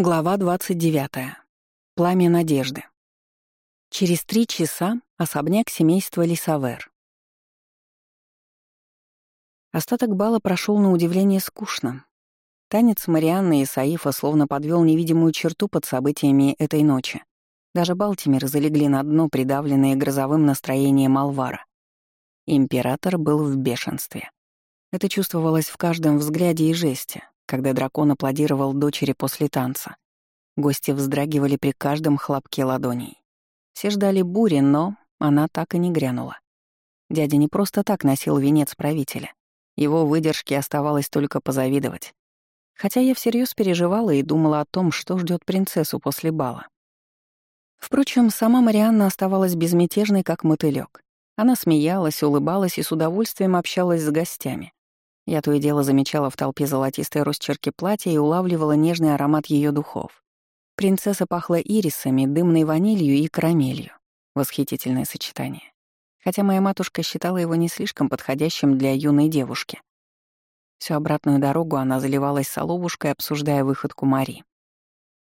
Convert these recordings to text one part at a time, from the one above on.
Глава 29. Пламя надежды. Через три часа особняк семейства Лисавер. Остаток бала прошел на удивление скучно. Танец Марианны и Саифа словно подвел невидимую черту под событиями этой ночи. Даже Балтимеры залегли на дно, придавленные грозовым настроением Алвара. Император был в бешенстве. Это чувствовалось в каждом взгляде и жесте, когда дракон аплодировал дочери после танца. Гости вздрагивали при каждом хлопке ладоней. Все ждали бури, но она так и не грянула. Дядя не просто так носил венец правителя. Его выдержке оставалось только позавидовать. Хотя я всерьез переживала и думала о том, что ждет принцессу после бала. Впрочем, сама Марианна оставалась безмятежной, как мотылёк. Она смеялась, улыбалась и с удовольствием общалась с гостями. Я то и дело замечала в толпе золотистые росчерки платья и улавливала нежный аромат ее духов. Принцесса пахла ирисами, дымной ванилью и карамелью. Восхитительное сочетание. Хотя моя матушка считала его не слишком подходящим для юной девушки. Всю обратную дорогу она заливалась соловушкой, обсуждая выходку Мари.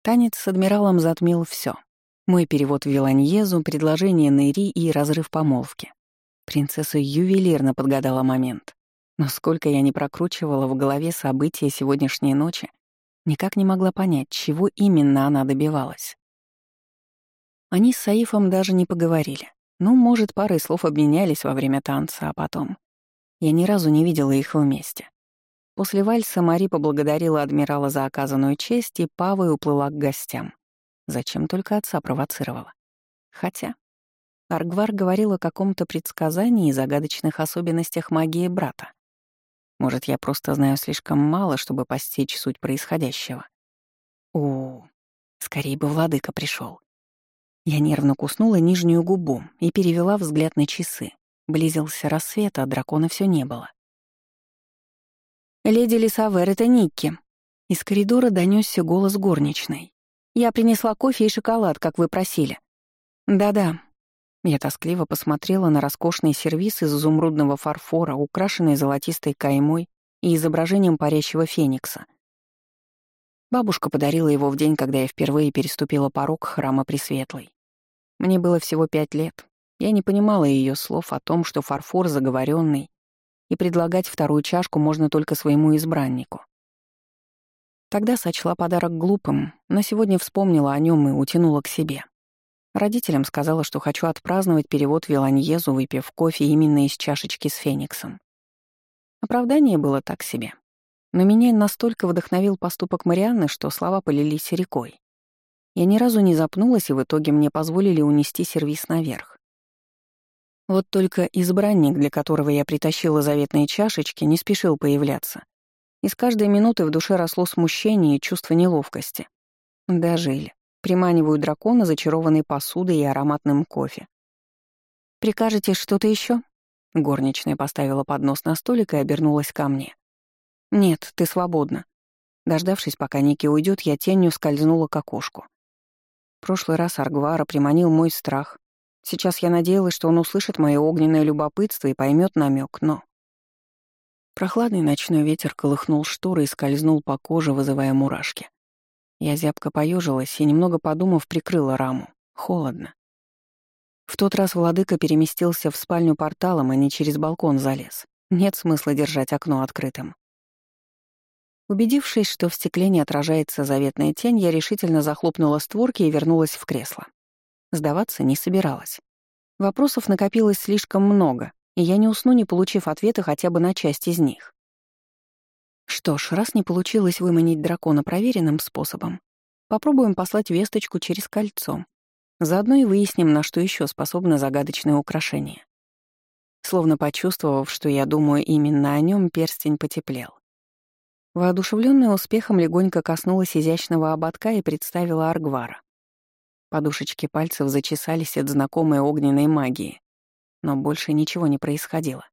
Танец с адмиралом затмил все: Мой перевод в Виланьезу, предложение Нэри и разрыв помолвки. Принцесса ювелирно подгадала момент. Но сколько я не прокручивала в голове события сегодняшней ночи, никак не могла понять, чего именно она добивалась. Они с Саифом даже не поговорили. Ну, может, парой слов обменялись во время танца, а потом... Я ни разу не видела их вместе. После вальса Мари поблагодарила адмирала за оказанную честь и Павой уплыла к гостям. Зачем только отца провоцировала? Хотя... Аргвар говорил о каком-то предсказании и загадочных особенностях магии брата. Может, я просто знаю слишком мало, чтобы постичь суть происходящего. О, скорее бы владыка пришел. Я нервно куснула нижнюю губу и перевела взгляд на часы. Близился рассвет, а дракона все не было. «Леди Лисавер, это Никки». Из коридора донесся голос горничной. «Я принесла кофе и шоколад, как вы просили». «Да-да», я тоскливо посмотрела на роскошный сервиз из изумрудного фарфора, украшенный золотистой каймой и изображением парящего феникса. Бабушка подарила его в день, когда я впервые переступила порог храма Пресветлой. Мне было всего пять лет. Я не понимала ее слов о том, что фарфор заговоренный, и предлагать вторую чашку можно только своему избраннику. Тогда сочла подарок глупым, но сегодня вспомнила о нем и утянула к себе. Родителям сказала, что хочу отпраздновать перевод Виланьезу, выпив кофе именно из чашечки с фениксом. Оправдание было так себе. Но меня настолько вдохновил поступок Марианны, что слова полились рекой. Я ни разу не запнулась, и в итоге мне позволили унести сервис наверх. Вот только избранник, для которого я притащила заветные чашечки, не спешил появляться. И с каждой минуты в душе росло смущение и чувство неловкости. Дожили. Приманиваю дракона зачарованной посудой и ароматным кофе. «Прикажете что-то еще? Горничная поставила поднос на столик и обернулась ко мне. «Нет, ты свободна». Дождавшись, пока Ники уйдет, я тенью скользнула к окошку. В прошлый раз Аргвара приманил мой страх. Сейчас я надеялась, что он услышит мое огненное любопытство и поймет намек, но... Прохладный ночной ветер колыхнул шторы и скользнул по коже, вызывая мурашки. Я зябко поежилась и, немного подумав, прикрыла раму. Холодно. В тот раз владыка переместился в спальню порталом, а не через балкон залез. Нет смысла держать окно открытым. Убедившись, что в стекле не отражается заветная тень, я решительно захлопнула створки и вернулась в кресло. Сдаваться не собиралась. Вопросов накопилось слишком много, и я не усну, не получив ответа хотя бы на часть из них. Что ж, раз не получилось выманить дракона проверенным способом, попробуем послать весточку через кольцо. Заодно и выясним, на что еще способно загадочное украшение. Словно почувствовав, что я думаю именно о нем, перстень потеплел. Воодушевленная успехом легонько коснулась изящного ободка и представила Аргвара. Подушечки пальцев зачесались от знакомой огненной магии, но больше ничего не происходило.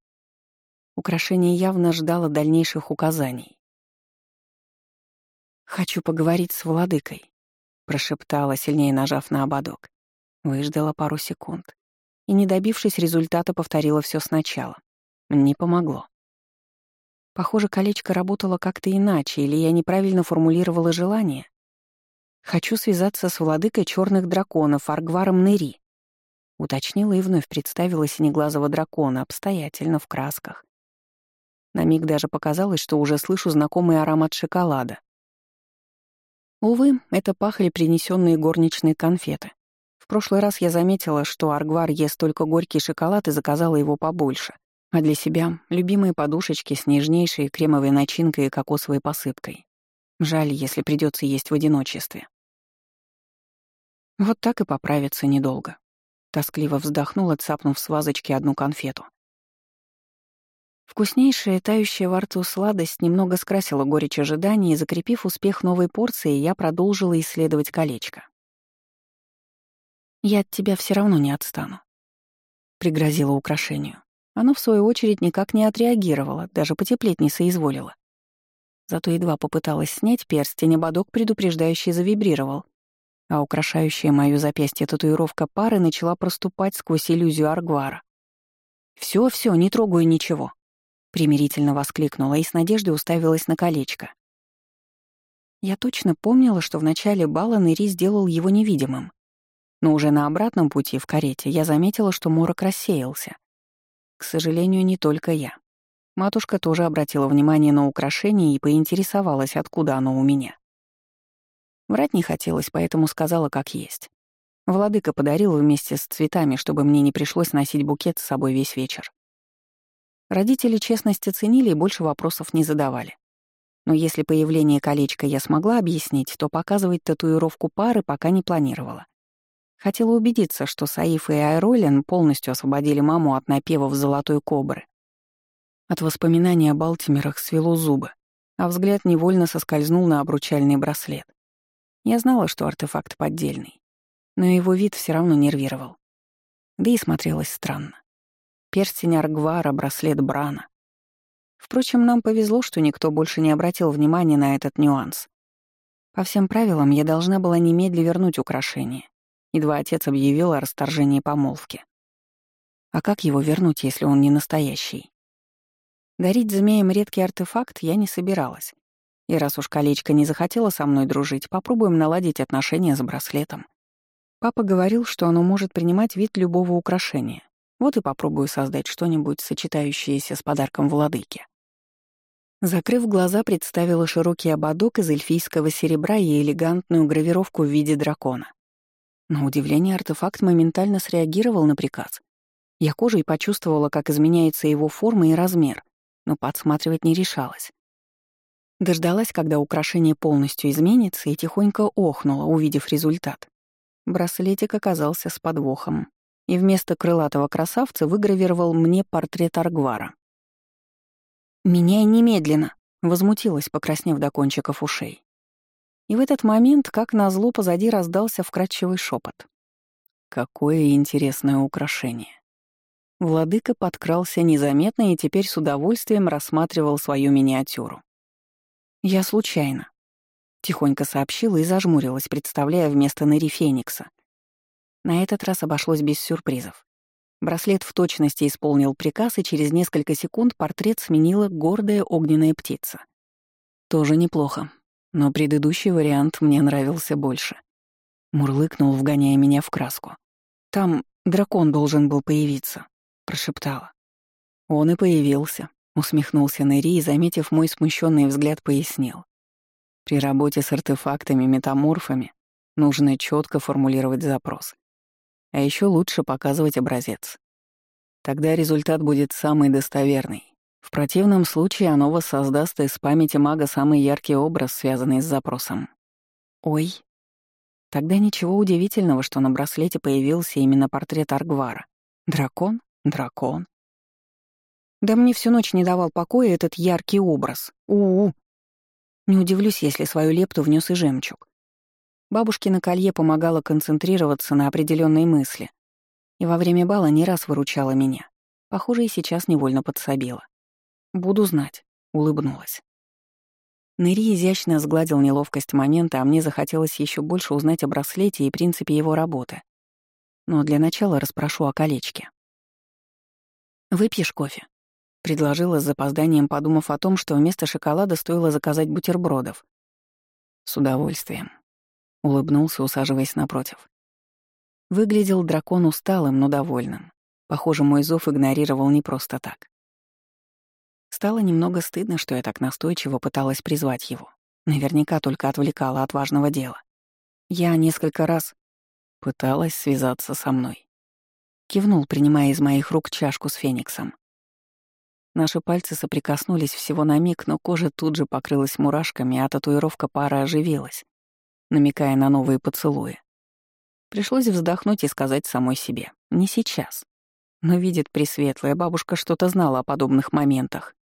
Украшение явно ждало дальнейших указаний. «Хочу поговорить с владыкой», — прошептала, сильнее нажав на ободок. Выждала пару секунд и, не добившись результата, повторила все сначала. Не помогло. Похоже, колечко работало как-то иначе, или я неправильно формулировала желание. Хочу связаться с владыкой черных драконов, Аргваром Нери. Уточнила и вновь представила синеглазого дракона, обстоятельно, в красках. На миг даже показалось, что уже слышу знакомый аромат шоколада. Увы, это пахли принесенные горничные конфеты. В прошлый раз я заметила, что Аргвар ест только горький шоколад и заказала его побольше. А для себя — любимые подушечки с нежнейшей кремовой начинкой и кокосовой посыпкой. Жаль, если придется есть в одиночестве. Вот так и поправиться недолго. Тоскливо вздохнула, цапнув с вазочки одну конфету. Вкуснейшая, тающая во рту сладость немного скрасила горечь ожидания, и, закрепив успех новой порции, я продолжила исследовать колечко. «Я от тебя все равно не отстану», — пригрозила украшению. Оно, в свою очередь, никак не отреагировало, даже потеплеть не соизволило. Зато едва попыталась снять перстень, ободок предупреждающий завибрировал, а украшающая мою запястье татуировка пары начала проступать сквозь иллюзию Аргвара. «Всё, всё, не трогаю ничего», примирительно воскликнула и с надеждой уставилась на колечко. Я точно помнила, что в начале бала Нэри сделал его невидимым. Но уже на обратном пути в карете я заметила, что морок рассеялся. К сожалению, не только я. Матушка тоже обратила внимание на украшение и поинтересовалась, откуда оно у меня. Врать не хотелось, поэтому сказала, как есть. Владыка подарил вместе с цветами, чтобы мне не пришлось носить букет с собой весь вечер. Родители честности ценили и больше вопросов не задавали. Но если появление колечка я смогла объяснить, то показывать татуировку пары пока не планировала. Хотела убедиться, что Саиф и Айролин полностью освободили маму от напевов золотой кобры. От воспоминаний о Балтимерах свело зубы, а взгляд невольно соскользнул на обручальный браслет. Я знала, что артефакт поддельный, но его вид все равно нервировал. Да и смотрелось странно перстень Аргвара, браслет Брана. Впрочем, нам повезло, что никто больше не обратил внимания на этот нюанс. По всем правилам, я должна была немедля вернуть украшение. Едва отец объявил о расторжении помолвки. А как его вернуть, если он не настоящий? Дарить змеям редкий артефакт я не собиралась. И раз уж колечко не захотело со мной дружить, попробуем наладить отношения с браслетом. Папа говорил, что оно может принимать вид любого украшения. Вот и попробую создать что-нибудь, сочетающееся с подарком владыки. Закрыв глаза, представила широкий ободок из эльфийского серебра и элегантную гравировку в виде дракона. На удивление артефакт моментально среагировал на приказ. Я кожей почувствовала, как изменяется его форма и размер, но подсматривать не решалась. Дождалась, когда украшение полностью изменится, и тихонько охнула, увидев результат. Браслетик оказался с подвохом и вместо крылатого красавца выгравировал мне портрет Аргвара. «Меняй немедленно!» — возмутилась, покраснев до кончиков ушей. И в этот момент, как назло, позади раздался вкрадчивый шепот. Какое интересное украшение. Владыка подкрался незаметно и теперь с удовольствием рассматривал свою миниатюру. «Я случайно», — тихонько сообщила и зажмурилась, представляя вместо Нэри Феникса, на этот раз обошлось без сюрпризов. Браслет в точности исполнил приказ, и через несколько секунд портрет сменила гордая огненная птица. Тоже неплохо, но предыдущий вариант мне нравился больше. Мурлыкнул, вгоняя меня в краску. «Там дракон должен был появиться», — прошептала. «Он и появился», — усмехнулся Нэри и, заметив мой смущенный взгляд, пояснил. «При работе с артефактами-метаморфами нужно четко формулировать запрос. А еще лучше показывать образец. Тогда результат будет самый достоверный. В противном случае оно воссоздаст из памяти мага самый яркий образ, связанный с запросом. Ой. Тогда ничего удивительного, что на браслете появился именно портрет Аргвара. Дракон? Дракон. Да мне всю ночь не давал покоя этот яркий образ. У-у. Не удивлюсь, если свою лепту внес и жемчуг. Бабушкино колье помогало концентрироваться на определенной мысли. И во время бала не раз выручала меня. Похоже, и сейчас невольно подсобила. «Буду знать», — улыбнулась. Нэри изящно сгладил неловкость момента, а мне захотелось еще больше узнать о браслете и принципе его работы. Но для начала расспрошу о колечке. «Выпьешь кофе?» — предложила с запозданием, подумав о том, что вместо шоколада стоило заказать бутербродов. «С удовольствием», улыбнулся, усаживаясь напротив. Выглядел дракон усталым, но довольным. Похоже, мой зов игнорировал не просто так. Стало немного стыдно, что я так настойчиво пыталась призвать его. Наверняка только отвлекала от важного дела. Я несколько раз пыталась связаться со мной. Кивнул, принимая из моих рук чашку с фениксом. Наши пальцы соприкоснулись всего на миг, но кожа тут же покрылась мурашками, а татуировка пары оживилась, намекая на новые поцелуи. Пришлось вздохнуть и сказать самой себе. Не сейчас. Но видит Пресветлая, бабушка что-то знала о подобных моментах.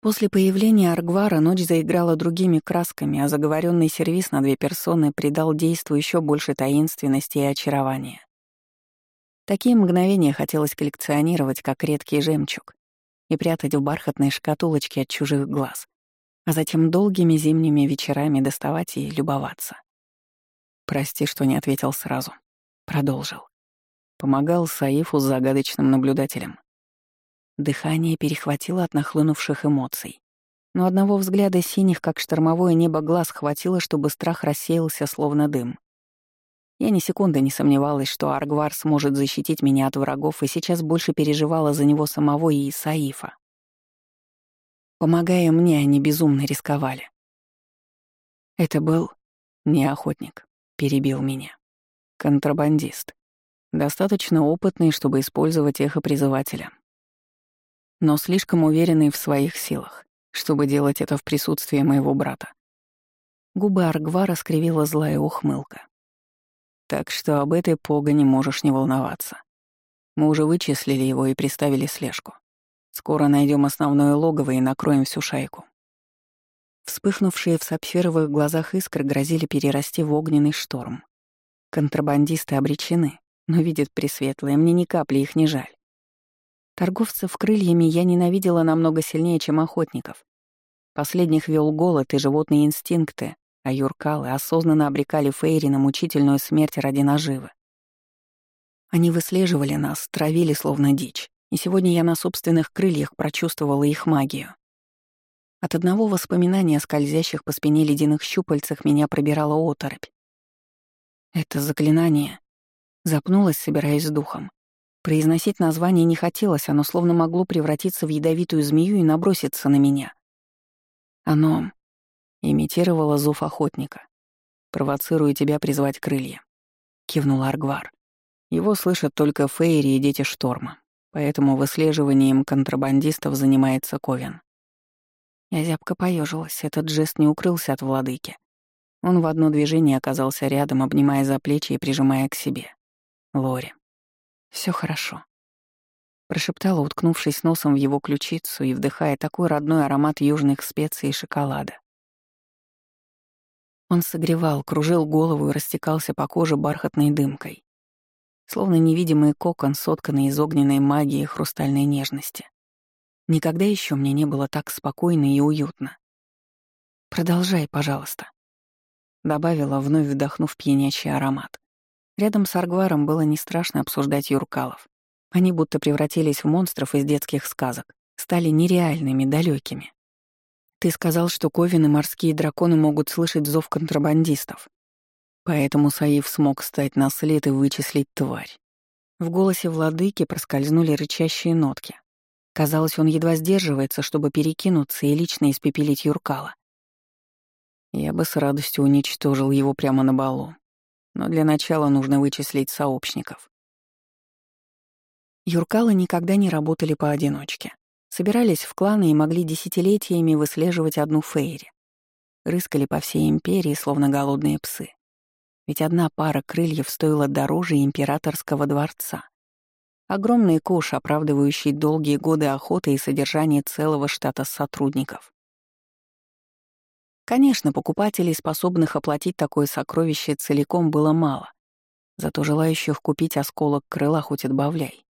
После появления Аргвара ночь заиграла другими красками, а заговоренный сервис на две персоны придал действу еще больше таинственности и очарования. Такие мгновения хотелось коллекционировать, как редкий жемчуг, и прятать в бархатной шкатулочке от чужих глаз, а затем долгими зимними вечерами доставать и любоваться. Прости, что не ответил сразу. Продолжил. Помогал Саифу с загадочным наблюдателем. Дыхание перехватило от нахлынувших эмоций. Но одного взгляда синих, как штормовое небо, глаз хватило, чтобы страх рассеялся, словно дым. Я ни секунды не сомневалась, что Аргвар сможет защитить меня от врагов, и сейчас больше переживала за него самого и Саифа. Помогая мне, они безумно рисковали. Это был не охотник, перебил меня. Контрабандист. Достаточно опытный, чтобы использовать эхо-призывателя. Но слишком уверенный в своих силах, чтобы делать это в присутствии моего брата. Губы Аргвара скривила злая ухмылка. Так что об этой погоне можешь не волноваться. Мы уже вычислили его и приставили слежку. Скоро найдем основное логово и накроем всю шайку. Вспыхнувшие в сапфировых глазах искры грозили перерасти в огненный шторм. Контрабандисты обречены, но видят пресветлые, мне ни капли их не жаль. Торговцев крыльями я ненавидела намного сильнее, чем охотников. Последних вел голод и животные инстинкты, а юркалы осознанно обрекали Фейри на мучительную смерть ради наживы. Они выслеживали нас, травили словно дичь, и сегодня я на собственных крыльях прочувствовала их магию. От одного воспоминания о скользящих по спине ледяных щупальцах меня пробирала оторопь. Это заклинание Запнулась, собираясь с духом. Произносить название не хотелось, оно словно могло превратиться в ядовитую змею и наброситься на меня. Оно имитировало зов охотника. «Провоцирую тебя призвать крылья», — кивнул Аргвар. Его слышат только Фейри и дети Шторма, поэтому выслеживанием контрабандистов занимается Ковен. Я зябко поежилась, этот жест не укрылся от владыки. Он в одно движение оказался рядом, обнимая за плечи и прижимая к себе. Лори. Все хорошо. Прошептала, уткнувшись носом в его ключицу и вдыхая такой родной аромат южных специй и шоколада. Он согревал, кружил голову и растекался по коже бархатной дымкой. Словно невидимый кокон, сотканный из огненной магии и хрустальной нежности. Никогда еще мне не было так спокойно и уютно. «Продолжай, пожалуйста», — добавила, вновь вдохнув пьянящий аромат. Рядом с Аргваром было не страшно обсуждать Юркалов. Они будто превратились в монстров из детских сказок, стали нереальными, далекими. Ты сказал, что ковины морские драконы могут слышать зов контрабандистов. Поэтому Саив смог стать на след и вычислить тварь. В голосе владыки проскользнули рычащие нотки. Казалось, он едва сдерживается, чтобы перекинуться и лично испепелить Юркала. Я бы с радостью уничтожил его прямо на балу, но для начала нужно вычислить сообщников. Юркалы никогда не работали поодиночке. Собирались в кланы и могли десятилетиями выслеживать одну Фейри. Рыскали по всей империи, словно голодные псы. Ведь одна пара крыльев стоила дороже императорского дворца. Огромный куш, оправдывающий долгие годы охоты и содержание целого штата сотрудников. Конечно, покупателей, способных оплатить такое сокровище целиком, было мало. Зато желающих купить осколок крыла хоть отбавляй.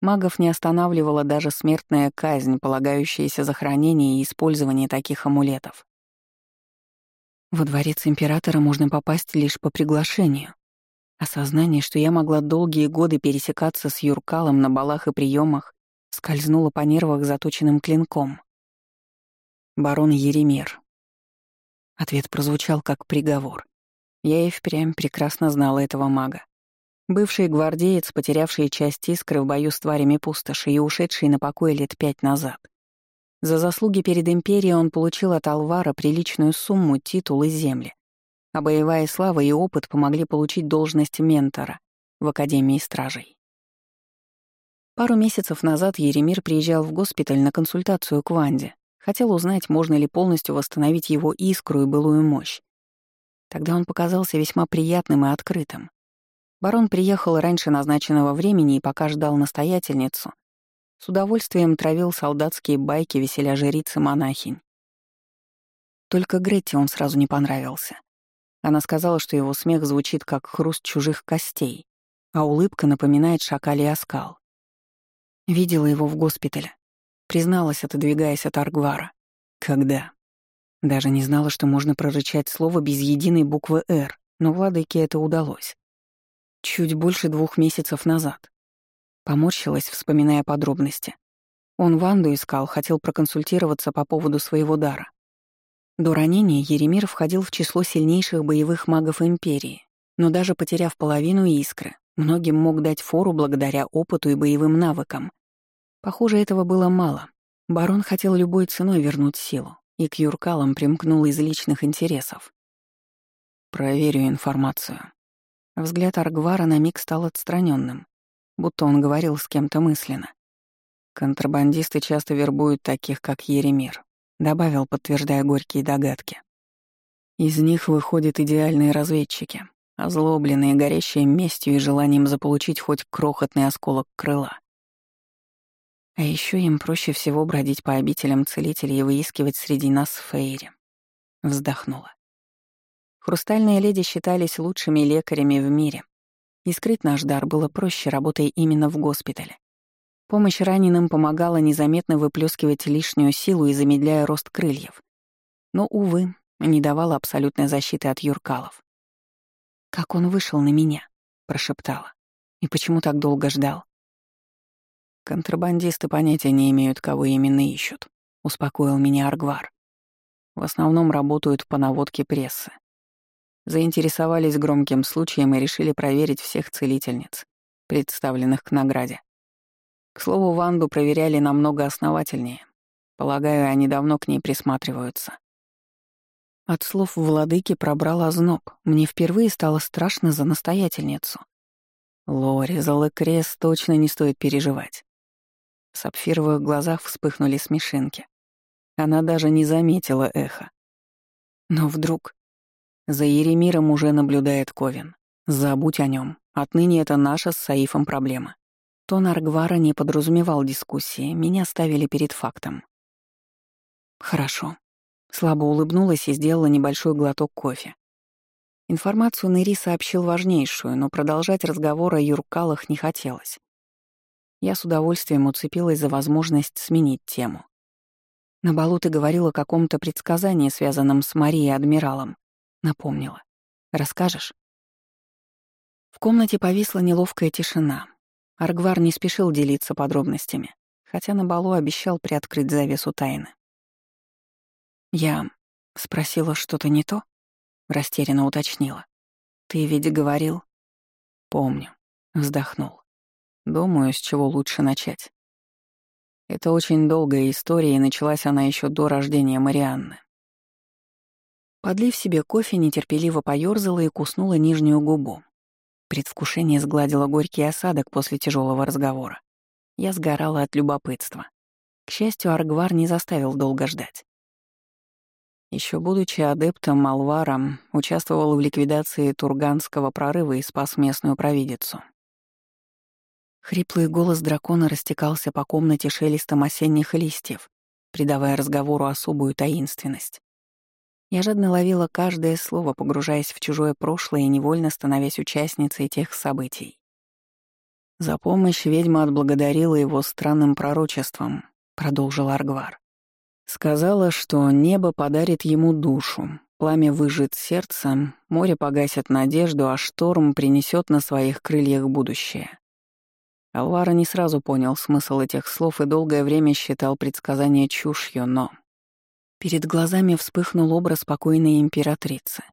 Магов не останавливала даже смертная казнь, полагающаяся за хранение и использование таких амулетов. Во дворец императора можно попасть лишь по приглашению. Осознание, что я могла долгие годы пересекаться с Юркалом на балах и приемах, скользнуло по нервах заточенным клинком. Барон Еремир, Ответ прозвучал как приговор. Я и впрямь прекрасно знала этого мага. Бывший гвардеец, потерявший часть искры в бою с тварями пустоши и ушедший на покой лет пять назад. За заслуги перед Империей он получил от Алвара приличную сумму, титул и земли. А боевая слава и опыт помогли получить должность ментора в Академии Стражей. Пару месяцев назад Еремир приезжал в госпиталь на консультацию к Ванде. Хотел узнать, можно ли полностью восстановить его искру и былую мощь. Тогда он показался весьма приятным и открытым. Барон приехал раньше назначенного времени и пока ждал настоятельницу, с удовольствием травил солдатские байки веселя жрицы монахинь. Только Гретте он сразу не понравился. Она сказала, что его смех звучит как хруст чужих костей, а улыбка напоминает шакалий оскал. Видела его в госпитале. Призналась, отодвигаясь от Аргвара. Когда? Даже не знала, что можно прорычать слово без единой буквы «Р», но владыке это удалось. Чуть больше двух месяцев назад. Поморщилась, вспоминая подробности. Он Ванду искал, хотел проконсультироваться по поводу своего дара. До ранения Еремир входил в число сильнейших боевых магов Империи, но даже потеряв половину искры, многим мог дать фору благодаря опыту и боевым навыкам. Похоже, этого было мало. Барон хотел любой ценой вернуть силу, и к Юркалам примкнул из личных интересов. «Проверю информацию», Взгляд Аргвара на миг стал отстраненным, будто он говорил с кем-то мысленно. Контрабандисты часто вербуют таких, как Еремир, добавил, подтверждая горькие догадки. Из них выходят идеальные разведчики, озлобленные, горящие местью и желанием заполучить хоть крохотный осколок крыла. А еще им проще всего бродить по обителям целителей и выискивать среди нас Фейри. Вздохнула. Хрустальные леди считались лучшими лекарями в мире. И скрыть наш дар было проще, работая именно в госпитале. Помощь раненым помогала незаметно выплескивать лишнюю силу и замедляя рост крыльев. Но, увы, не давала абсолютной защиты от юркалов. «Как он вышел на меня?» — прошептала. «И почему так долго ждал?» «Контрабандисты понятия не имеют, кого именно ищут», — успокоил меня Аргвар. «В основном работают по наводке прессы. Заинтересовались громким случаем и решили проверить всех целительниц, представленных к награде. К слову, Ванду проверяли намного основательнее. Полагаю, они давно к ней присматриваются. От слов владыки пробрал озноб. Мне впервые стало страшно за настоятельницу. Лори, за Лекрес точно не стоит переживать. В сапфировых глазах вспыхнули смешинки. Она даже не заметила эхо. Но вдруг за Еремиром уже наблюдает Ковен. Забудь о нем. Отныне это наша с Саифом проблема. Тон Аргвара не подразумевал дискуссии, меня ставили перед фактом. Хорошо. Слабо улыбнулась и сделала небольшой глоток кофе. Информацию Нэри сообщил важнейшую, но продолжать разговор о Юркалах не хотелось. Я с удовольствием уцепилась за возможность сменить тему. На балу ты говорила о каком-то предсказании, связанном с Марией Адмиралом. Напомнила. «Расскажешь?» В комнате повисла неловкая тишина. Аргвар не спешил делиться подробностями, хотя на балу обещал приоткрыть завесу тайны. «Я спросила что-то не то?» — растерянно уточнила. «Ты ведь говорил?» «Помню», — вздохнул. «Думаю, с чего лучше начать. Это очень долгая история, и началась она еще до рождения Марианны. Подлив себе кофе, нетерпеливо поёрзала и куснула нижнюю губу. Предвкушение сгладило горький осадок после тяжелого разговора. Я сгорала от любопытства. К счастью, Аргвар не заставил долго ждать. Еще будучи адептом Малваром, участвовал в ликвидации Турганского прорыва и спас местную провидицу. Хриплый голос дракона растекался по комнате шелестом осенних листьев, придавая разговору особую таинственность. Я жадно ловила каждое слово, погружаясь в чужое прошлое и невольно становясь участницей тех событий. «За помощь ведьма отблагодарила его странным пророчеством», — продолжил Аргвар. «Сказала, что небо подарит ему душу, пламя выжжет сердце, море погасит надежду, а шторм принесет на своих крыльях будущее». Алвара не сразу понял смысл этих слов и долгое время считал предсказание чушью, но Перед глазами вспыхнул образ спокойной императрицы.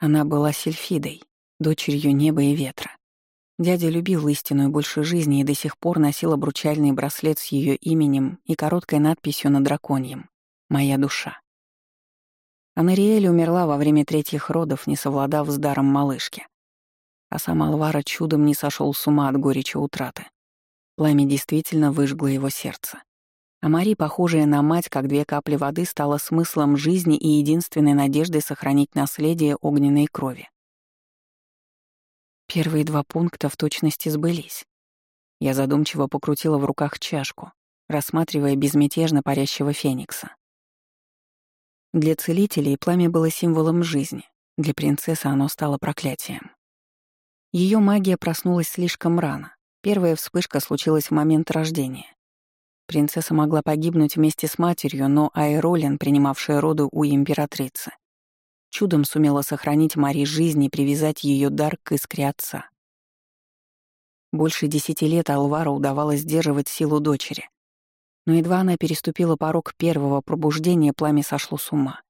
Она была Сельфидой, дочерью неба и ветра. Дядя любил истинную больше жизни и до сих пор носил обручальный браслет с ее именем и короткой надписью на драконьем «Моя душа». Анариэль умерла во время третьих родов, не совладав с даром малышки. А сам Алвара чудом не сошел с ума от горечи утраты. Пламя действительно выжгло его сердце. А Мари, похожая на мать, как две капли воды, стала смыслом жизни и единственной надеждой сохранить наследие огненной крови. Первые два пункта в точности сбылись. Я задумчиво покрутила в руках чашку, рассматривая безмятежно парящего феникса. Для целителей пламя было символом жизни, для принцессы оно стало проклятием. Ее магия проснулась слишком рано. Первая вспышка случилась в момент рождения. Принцесса могла погибнуть вместе с матерью, но Айролин, принимавшая роды у императрицы, чудом сумела сохранить Мари жизнь и привязать ее дар к искре отца. Больше десяти лет Алвару удавалось сдерживать силу дочери, но едва она переступила порог первого пробуждения, пламя сошло с ума.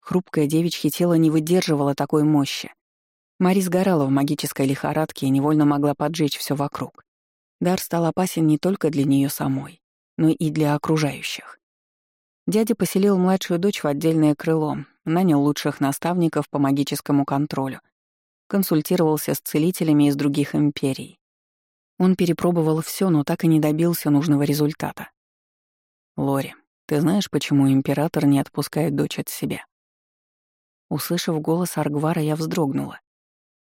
Хрупкое девичье тело не выдерживало такой мощи. Мари сгорала в магической лихорадке и невольно могла поджечь все вокруг. Дар стал опасен не только для нее самой, но и для окружающих. Дядя поселил младшую дочь в отдельное крыло, нанял лучших наставников по магическому контролю, консультировался с целителями из других империй. Он перепробовал все, но так и не добился нужного результата. «Лори, ты знаешь, почему император не отпускает дочь от себя?» Услышав голос Аргвара, я вздрогнула.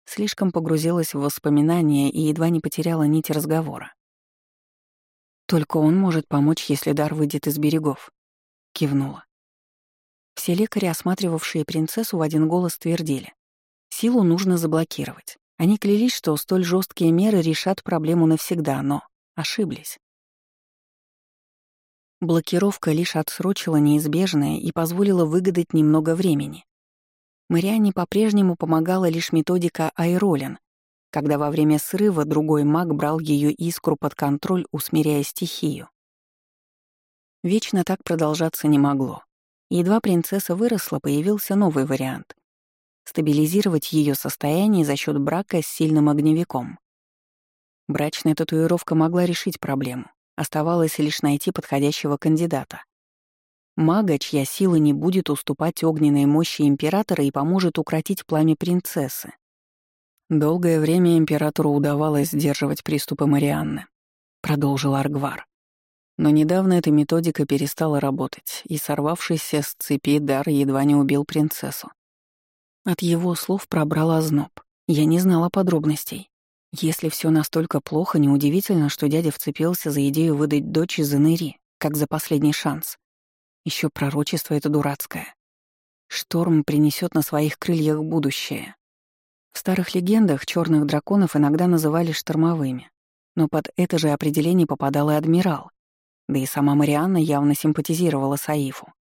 Слишком погрузилась в воспоминания и едва не потеряла нить разговора. «Только он может помочь, если дар выйдет из берегов», — кивнула. Все лекари, осматривавшие принцессу, в один голос твердили. Силу нужно заблокировать. Они клялись, что столь жесткие меры решат проблему навсегда, но ошиблись. Блокировка лишь отсрочила неизбежное и позволила выгадать немного времени. Мариане по-прежнему помогала лишь методика Айролин, когда во время срыва другой маг брал ее искру под контроль, усмиряя стихию. Вечно так продолжаться не могло. Едва принцесса выросла, появился новый вариант — стабилизировать ее состояние за счет брака с сильным огневиком. Брачная татуировка могла решить проблему. Оставалось лишь найти подходящего кандидата. Мага, чья сила не будет уступать огненной мощи императора и поможет укротить пламя принцессы. Долгое время императору удавалось сдерживать приступы Марианны, продолжил Аргвар. Но недавно эта методика перестала работать, и сорвавшийся с цепи дар едва не убил принцессу. От его слов пробрал озноб. Я не знала подробностей. Если все настолько плохо, неудивительно, что дядя вцепился за идею выдать дочь из Иныри, как за последний шанс. Еще пророчество это дурацкое. Шторм принесет на своих крыльях будущее. В старых легендах черных драконов иногда называли штормовыми, но под это же определение попадал и адмирал, да и сама Марианна явно симпатизировала Саифу.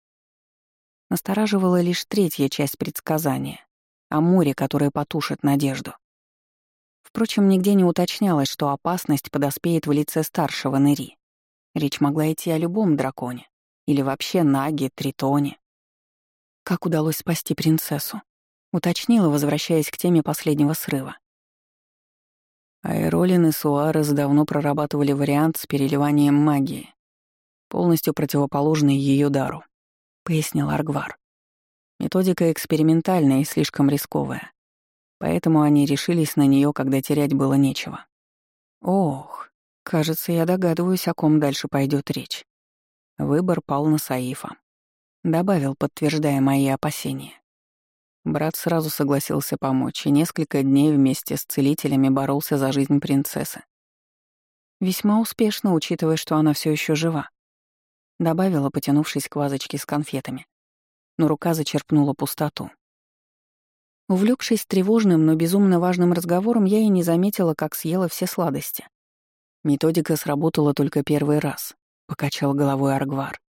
Настораживала лишь третья часть предсказания — о море, которое потушит надежду. Впрочем, нигде не уточнялось, что опасность подоспеет в лице старшего Нэри. Речь могла идти о любом драконе. Или вообще Наге, Тритоне. Как удалось спасти принцессу? Уточнила, возвращаясь к теме последнего срыва. Айролин и Суарес давно прорабатывали вариант с переливанием магии, полностью противоположный ее дару, — пояснил Аргвар. Методика экспериментальная и слишком рисковая. Поэтому они решились на нее, когда терять было нечего. Ох, кажется, я догадываюсь, о ком дальше пойдет речь. Выбор пал на Саифа. Добавил, подтверждая мои опасения. Брат сразу согласился помочь и несколько дней вместе с целителями боролся за жизнь принцессы. Весьма успешно, учитывая, что она все еще жива. Добавила, потянувшись к вазочке с конфетами. Но рука зачерпнула пустоту. Увлекшись тревожным, но безумно важным разговором, я и не заметила, как съела все сладости. Методика сработала только первый раз, — покачал головой Аргвар.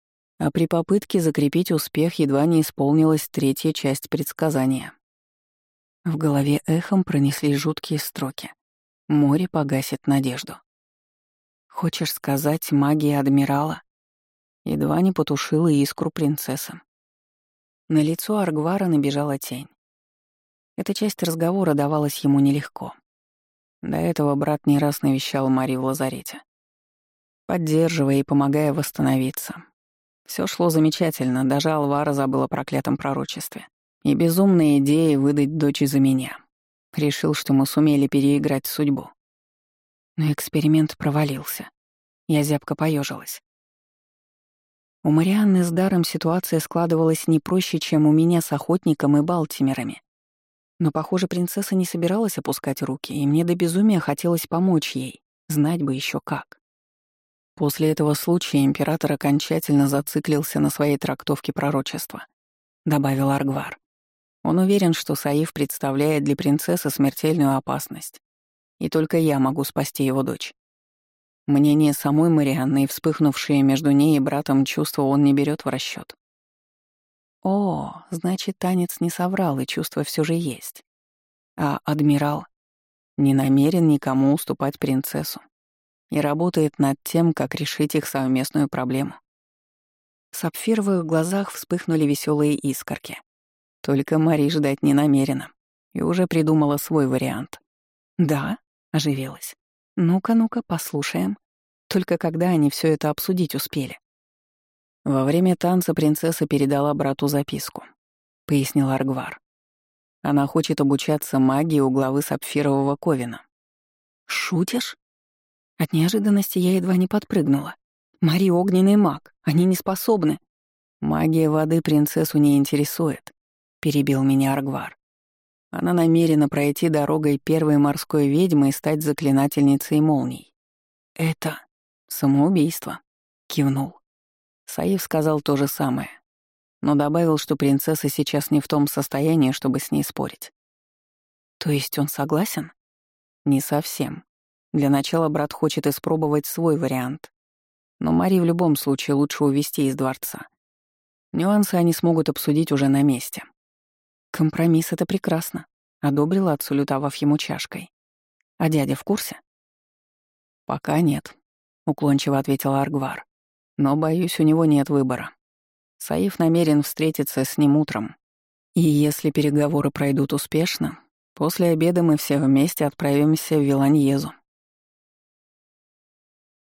А при попытке закрепить успех едва не исполнилась третья часть предсказания. В голове эхом пронеслись жуткие строки. Море погасит надежду. Хочешь сказать, магия адмирала? Едва не потушила искру принцессы. На лицо Аргвара набежала тень. Эта часть разговора давалась ему нелегко. До этого брат не раз навещал Мари в лазарете, поддерживая и помогая восстановиться. Все шло замечательно, даже Алвара забыл о проклятом пророчестве. И безумная идея выдать дочь за меня. Решил, что мы сумели переиграть судьбу. Но эксперимент провалился. Я зябко поежилась. У Марианны с даром ситуация складывалась не проще, чем у меня с охотником и балтимерами. Но, похоже, принцесса не собиралась опускать руки, и мне до безумия хотелось помочь ей, знать бы еще как. После этого случая император окончательно зациклился на своей трактовке пророчества, добавил Аргвар. Он уверен, что Саив представляет для принцессы смертельную опасность, и только я могу спасти его дочь. Мнение самой Марианны и вспыхнувшие между ней и братом чувства он не берет в расчет. О, значит, танец не соврал, и чувства все же есть. А адмирал не намерен никому уступать принцессу и работает над тем, как решить их совместную проблему. В сапфировых глазах вспыхнули веселые искорки. Только Мари ждать не намерена и уже придумала свой вариант. «Да?» — оживилась. «Ну-ка, ну-ка, послушаем. Только когда они все это обсудить успели?» Во время танца принцесса передала брату записку, — пояснил Аргвар. Она хочет обучаться магии у главы Сапфирового Ковина. «Шутишь?» От неожиданности я едва не подпрыгнула. «Мари — огненный маг, они не способны». «Магия воды принцессу не интересует», — перебил меня Аргвар. Она намерена пройти дорогой первой морской ведьмы и стать заклинательницей молний. «Это самоубийство», — кивнул. Саив сказал то же самое, но добавил, что принцесса сейчас не в том состоянии, чтобы с ней спорить. То есть он согласен? Не совсем. Для начала брат хочет испробовать свой вариант. Но Мари в любом случае лучше увести из дворца. Нюансы они смогут обсудить уже на месте. Компромисс — это прекрасно, — одобрила, отсулютовав ему чашкой. А дядя в курсе? Пока нет, — уклончиво ответил Аргвар. Но, боюсь, у него нет выбора. Саиф намерен встретиться с ним утром. И если переговоры пройдут успешно, после обеда мы все вместе отправимся в Виланьезу.